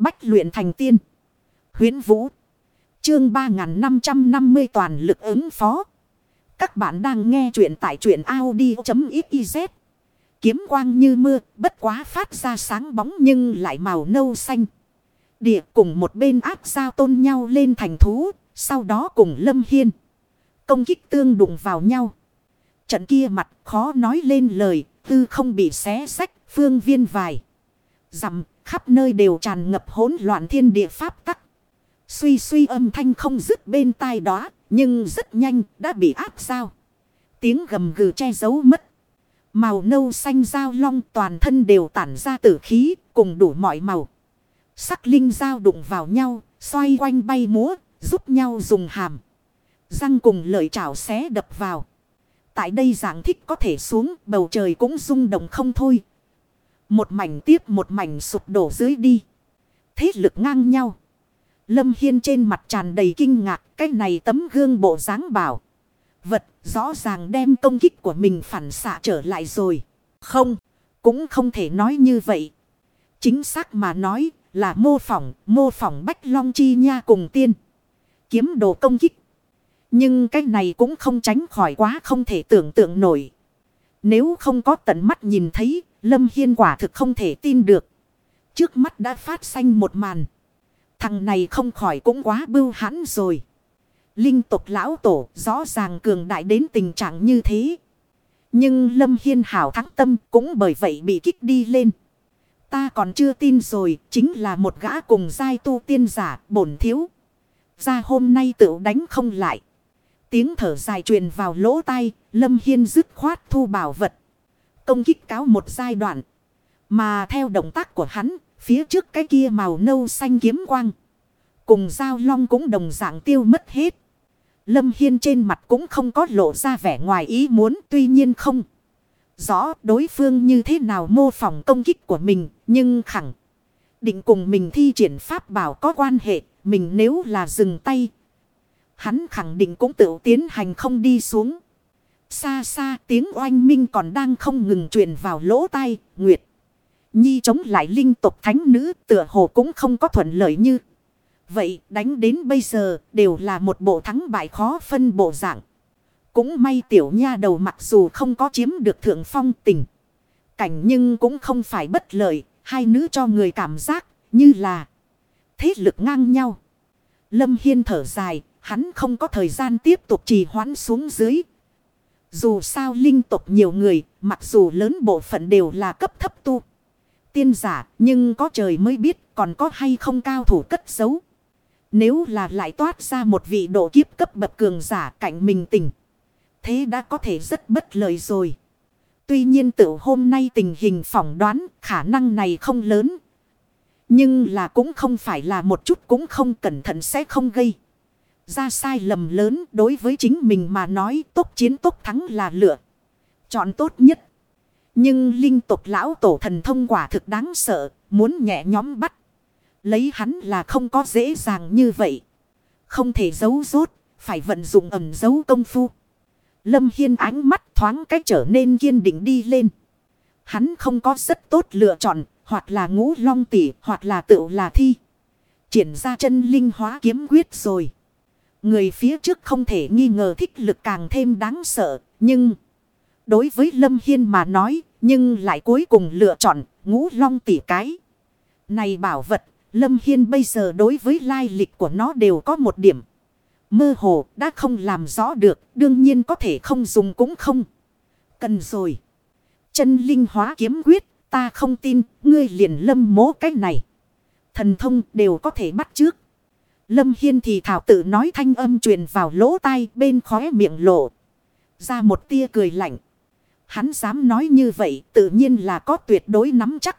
Bách luyện thành tiên. Huyến Vũ. Chương 3550 toàn lực ứng phó. Các bạn đang nghe truyện tại truyện Audi.xyz. Kiếm quang như mưa, bất quá phát ra sáng bóng nhưng lại màu nâu xanh. Địa cùng một bên áp giao tôn nhau lên thành thú, sau đó cùng Lâm Hiên. Công kích tương đụng vào nhau. Trận kia mặt khó nói lên lời, tư không bị xé sách, phương viên vài. Dặm khắp nơi đều tràn ngập hỗn loạn thiên địa pháp tắc. Suy suy âm thanh không dứt bên tai đó, nhưng rất nhanh đã bị áp sao. Tiếng gầm gừ che giấu mất. Màu nâu xanh dao long toàn thân đều tản ra tử khí, cùng đủ mọi màu. Sắc linh dao đụng vào nhau, xoay quanh bay múa, giúp nhau dùng hàm. Răng cùng lợi chảo xé đập vào. Tại đây giảng thích có thể xuống, bầu trời cũng rung động không thôi. Một mảnh tiếp một mảnh sụp đổ dưới đi. Thế lực ngang nhau. Lâm Hiên trên mặt tràn đầy kinh ngạc. Cái này tấm gương bộ dáng bảo. Vật rõ ràng đem công kích của mình phản xạ trở lại rồi. Không. Cũng không thể nói như vậy. Chính xác mà nói là mô phỏng. Mô phỏng Bách Long Chi Nha cùng tiên. Kiếm đồ công kích. Nhưng cái này cũng không tránh khỏi quá không thể tưởng tượng nổi. Nếu không có tận mắt nhìn thấy Lâm Hiên quả thực không thể tin được. Trước mắt đã phát xanh một màn. Thằng này không khỏi cũng quá bưu hãn rồi. Linh tục lão tổ rõ ràng cường đại đến tình trạng như thế. Nhưng Lâm Hiên hảo thắng tâm cũng bởi vậy bị kích đi lên. Ta còn chưa tin rồi, chính là một gã cùng giai tu tiên giả, bổn thiếu. Ra hôm nay tự đánh không lại. Tiếng thở dài truyền vào lỗ tai, Lâm Hiên dứt khoát thu bảo vật công kích cáo một giai đoạn. Mà theo động tác của hắn, phía trước cái kia màu nâu xanh kiếm quang. Cùng dao long cũng đồng dạng tiêu mất hết. Lâm Hiên trên mặt cũng không có lộ ra vẻ ngoài ý muốn tuy nhiên không. Rõ đối phương như thế nào mô phỏng công kích của mình nhưng khẳng định cùng mình thi triển pháp bảo có quan hệ. Mình nếu là dừng tay. Hắn khẳng định cũng tự tiến hành không đi xuống. Xa xa tiếng oanh minh còn đang không ngừng truyền vào lỗ tai, Nguyệt. Nhi chống lại linh tục thánh nữ tựa hồ cũng không có thuận lợi như. Vậy đánh đến bây giờ đều là một bộ thắng bại khó phân bộ dạng. Cũng may tiểu nha đầu mặc dù không có chiếm được thượng phong tình. Cảnh nhưng cũng không phải bất lợi, hai nữ cho người cảm giác như là thế lực ngang nhau. Lâm Hiên thở dài, hắn không có thời gian tiếp tục trì hoãn xuống dưới, dù sao linh tục nhiều người, mặc dù lớn bộ phận đều là cấp thấp tu. Tiên giả, nhưng có trời mới biết còn có hay không cao thủ cất giấu. Nếu là lại toát ra một vị độ kiếp cấp bậc cường giả cạnh mình tỉnh. Thế đã có thể rất bất lợi rồi. Tuy nhiên tự hôm nay tình hình phỏng đoán khả năng này không lớn. Nhưng là cũng không phải là một chút cũng không cẩn thận sẽ không gây ra sai lầm lớn đối với chính mình mà nói tốt chiến tốt thắng là lựa. Chọn tốt nhất. Nhưng linh tục lão tổ thần thông quả thực đáng sợ, muốn nhẹ nhóm bắt. Lấy hắn là không có dễ dàng như vậy. Không thể giấu rốt, phải vận dụng ẩm giấu công phu. Lâm Hiên ánh mắt thoáng cách trở nên kiên định đi lên. Hắn không có rất tốt lựa chọn, hoặc là ngũ long tỷ, hoặc là tựu là thi. Triển ra chân linh hóa kiếm quyết rồi. Người phía trước không thể nghi ngờ thích lực càng thêm đáng sợ. Nhưng đối với Lâm Hiên mà nói. Nhưng lại cuối cùng lựa chọn ngũ long tỷ cái. Này bảo vật. Lâm Hiên bây giờ đối với lai lịch của nó đều có một điểm. Mơ hồ, đã không làm rõ được. Đương nhiên có thể không dùng cũng không. Cần rồi. Chân linh hóa kiếm quyết. Ta không tin. Ngươi liền lâm mố cái này. Thần thông đều có thể bắt trước. Lâm Hiên thì thảo tự nói thanh âm truyền vào lỗ tai bên khóe miệng lộ. Ra một tia cười lạnh. Hắn dám nói như vậy tự nhiên là có tuyệt đối nắm chắc.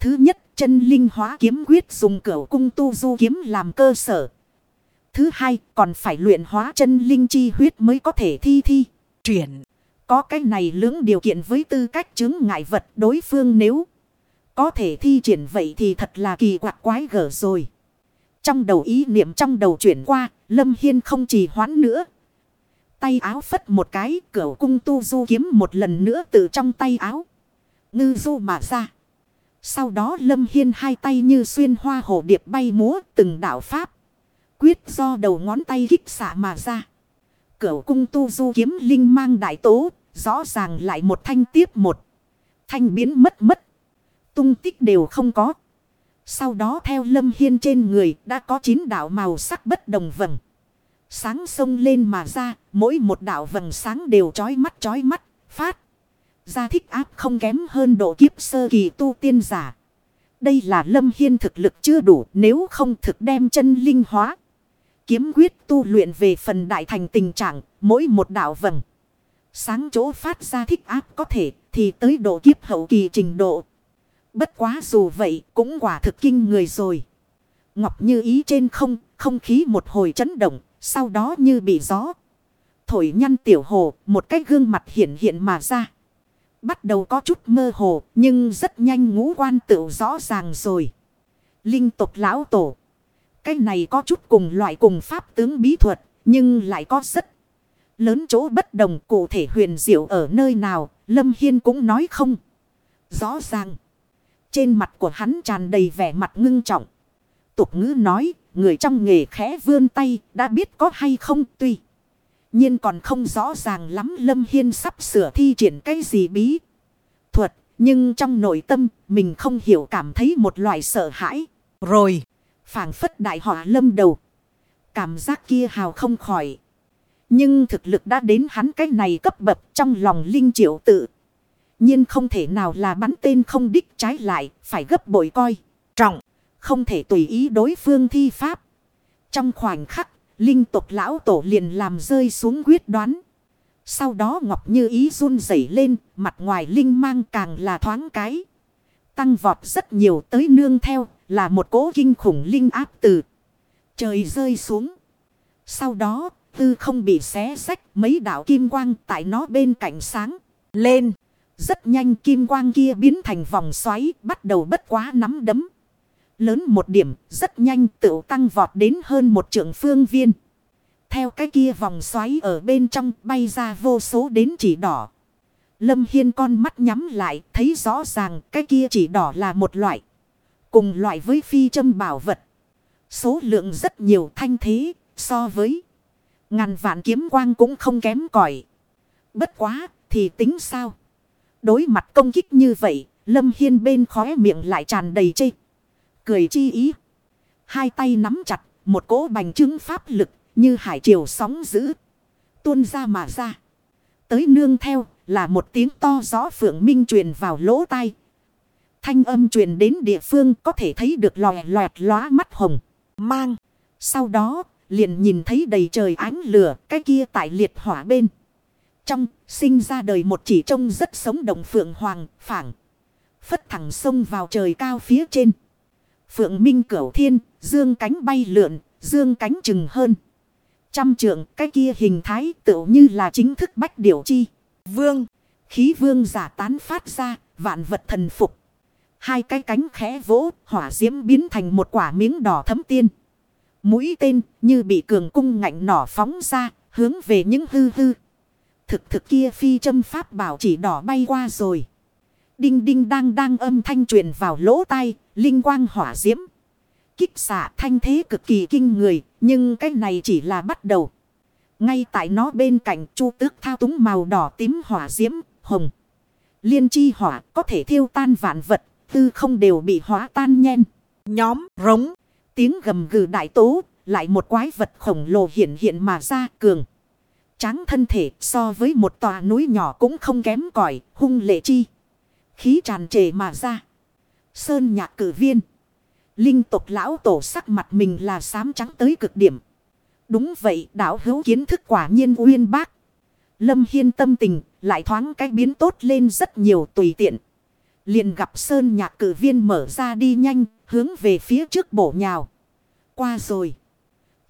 Thứ nhất, chân linh hóa kiếm quyết dùng cửa cung tu du kiếm làm cơ sở. Thứ hai, còn phải luyện hóa chân linh chi huyết mới có thể thi thi. Chuyển. Có cái này lưỡng điều kiện với tư cách chứng ngại vật đối phương nếu có thể thi triển vậy thì thật là kỳ quặc quái gở rồi. Trong đầu ý niệm trong đầu chuyển qua, Lâm Hiên không trì hoãn nữa. Tay áo phất một cái, cửa cung tu du kiếm một lần nữa từ trong tay áo. Ngư du mà ra. Sau đó Lâm Hiên hai tay như xuyên hoa hồ điệp bay múa từng đạo pháp. Quyết do đầu ngón tay kích xạ mà ra. Cửu cung tu du kiếm linh mang đại tố. Rõ ràng lại một thanh tiếp một. Thanh biến mất mất. Tung tích đều không có. Sau đó theo Lâm Hiên trên người đã có chín đạo màu sắc bất đồng vầng. Sáng sông lên mà ra, mỗi một đạo vầng sáng đều chói mắt chói mắt, phát. Ra thích áp không kém hơn độ kiếp sơ kỳ tu tiên giả. Đây là Lâm Hiên thực lực chưa đủ nếu không thực đem chân linh hóa. Kiếm quyết tu luyện về phần đại thành tình trạng, mỗi một đạo vầng. Sáng chỗ phát ra thích áp có thể thì tới độ kiếp hậu kỳ trình độ. Bất quá dù vậy cũng quả thực kinh người rồi. Ngọc như ý trên không, không khí một hồi chấn động, sau đó như bị gió. Thổi nhăn tiểu hồ, một cái gương mặt hiện hiện mà ra. Bắt đầu có chút mơ hồ, nhưng rất nhanh ngũ quan tự rõ ràng rồi. Linh tục lão tổ. Cái này có chút cùng loại cùng pháp tướng bí thuật, nhưng lại có rất lớn chỗ bất đồng cụ thể huyền diệu ở nơi nào, Lâm Hiên cũng nói không. Rõ ràng. Trên mặt của hắn tràn đầy vẻ mặt ngưng trọng. Tục ngữ nói, người trong nghề khẽ vươn tay, đã biết có hay không tuy. nhiên còn không rõ ràng lắm Lâm Hiên sắp sửa thi triển cái gì bí. Thuật, nhưng trong nội tâm, mình không hiểu cảm thấy một loại sợ hãi. Rồi, phảng phất đại họa lâm đầu. Cảm giác kia hào không khỏi. Nhưng thực lực đã đến hắn cái này cấp bậc trong lòng linh triệu tự nhiên không thể nào là bắn tên không đích trái lại, phải gấp bội coi. Trọng, không thể tùy ý đối phương thi pháp. Trong khoảnh khắc, linh tục lão tổ liền làm rơi xuống quyết đoán. Sau đó Ngọc Như ý run rẩy lên, mặt ngoài linh mang càng là thoáng cái. Tăng vọt rất nhiều tới nương theo, là một cố kinh khủng linh áp từ. Trời rơi xuống. Sau đó, tư không bị xé sách mấy đạo kim quang tại nó bên cạnh sáng. Lên. Rất nhanh kim quang kia biến thành vòng xoáy, bắt đầu bất quá nắm đấm. Lớn một điểm, rất nhanh tự tăng vọt đến hơn một trượng phương viên. Theo cái kia vòng xoáy ở bên trong bay ra vô số đến chỉ đỏ. Lâm Hiên con mắt nhắm lại, thấy rõ ràng cái kia chỉ đỏ là một loại. Cùng loại với phi châm bảo vật. Số lượng rất nhiều thanh thế, so với ngàn vạn kiếm quang cũng không kém cỏi Bất quá, thì tính sao? Đối mặt công kích như vậy, Lâm Hiên bên khóe miệng lại tràn đầy chê. Cười chi ý. Hai tay nắm chặt, một cỗ bành trướng pháp lực, như hải triều sóng dữ. Tuôn ra mà ra. Tới nương theo, là một tiếng to gió phượng minh truyền vào lỗ tai. Thanh âm truyền đến địa phương có thể thấy được lòe loẹt lóa mắt hồng. Mang. Sau đó, liền nhìn thấy đầy trời ánh lửa, cái kia tại liệt hỏa bên. Trong, sinh ra đời một chỉ trông rất sống động phượng hoàng, phảng. Phất thẳng sông vào trời cao phía trên. Phượng minh cửu thiên, dương cánh bay lượn, dương cánh chừng hơn. Trăm trượng, cái kia hình thái tựu như là chính thức bách điểu chi. Vương, khí vương giả tán phát ra, vạn vật thần phục. Hai cái cánh khẽ vỗ, hỏa diễm biến thành một quả miếng đỏ thấm tiên. Mũi tên như bị cường cung ngạnh nỏ phóng ra, hướng về những hư hư thực thực kia phi châm pháp bảo chỉ đỏ bay qua rồi. Đinh đinh đang đang âm thanh truyền vào lỗ tai, linh quang hỏa diễm. Kích xạ thanh thế cực kỳ kinh người, nhưng cái này chỉ là bắt đầu. Ngay tại nó bên cạnh chu tước thao túng màu đỏ tím hỏa diễm, hồng. Liên chi hỏa có thể thiêu tan vạn vật, tư không đều bị hóa tan nhen. Nhóm, rống, tiếng gầm gừ đại tố, lại một quái vật khổng lồ hiện hiện mà ra cường tráng thân thể, so với một tòa núi nhỏ cũng không kém cỏi, hung lệ chi. Khí tràn trề mà ra. Sơn nhạc cử viên. Linh tục lão tổ sắc mặt mình là xám trắng tới cực điểm. Đúng vậy đảo hữu kiến thức quả nhiên uyên bác. Lâm Hiên tâm tình lại thoáng cái biến tốt lên rất nhiều tùy tiện. Liền gặp Sơn nhạc cử viên mở ra đi nhanh, hướng về phía trước bổ nhào. Qua rồi.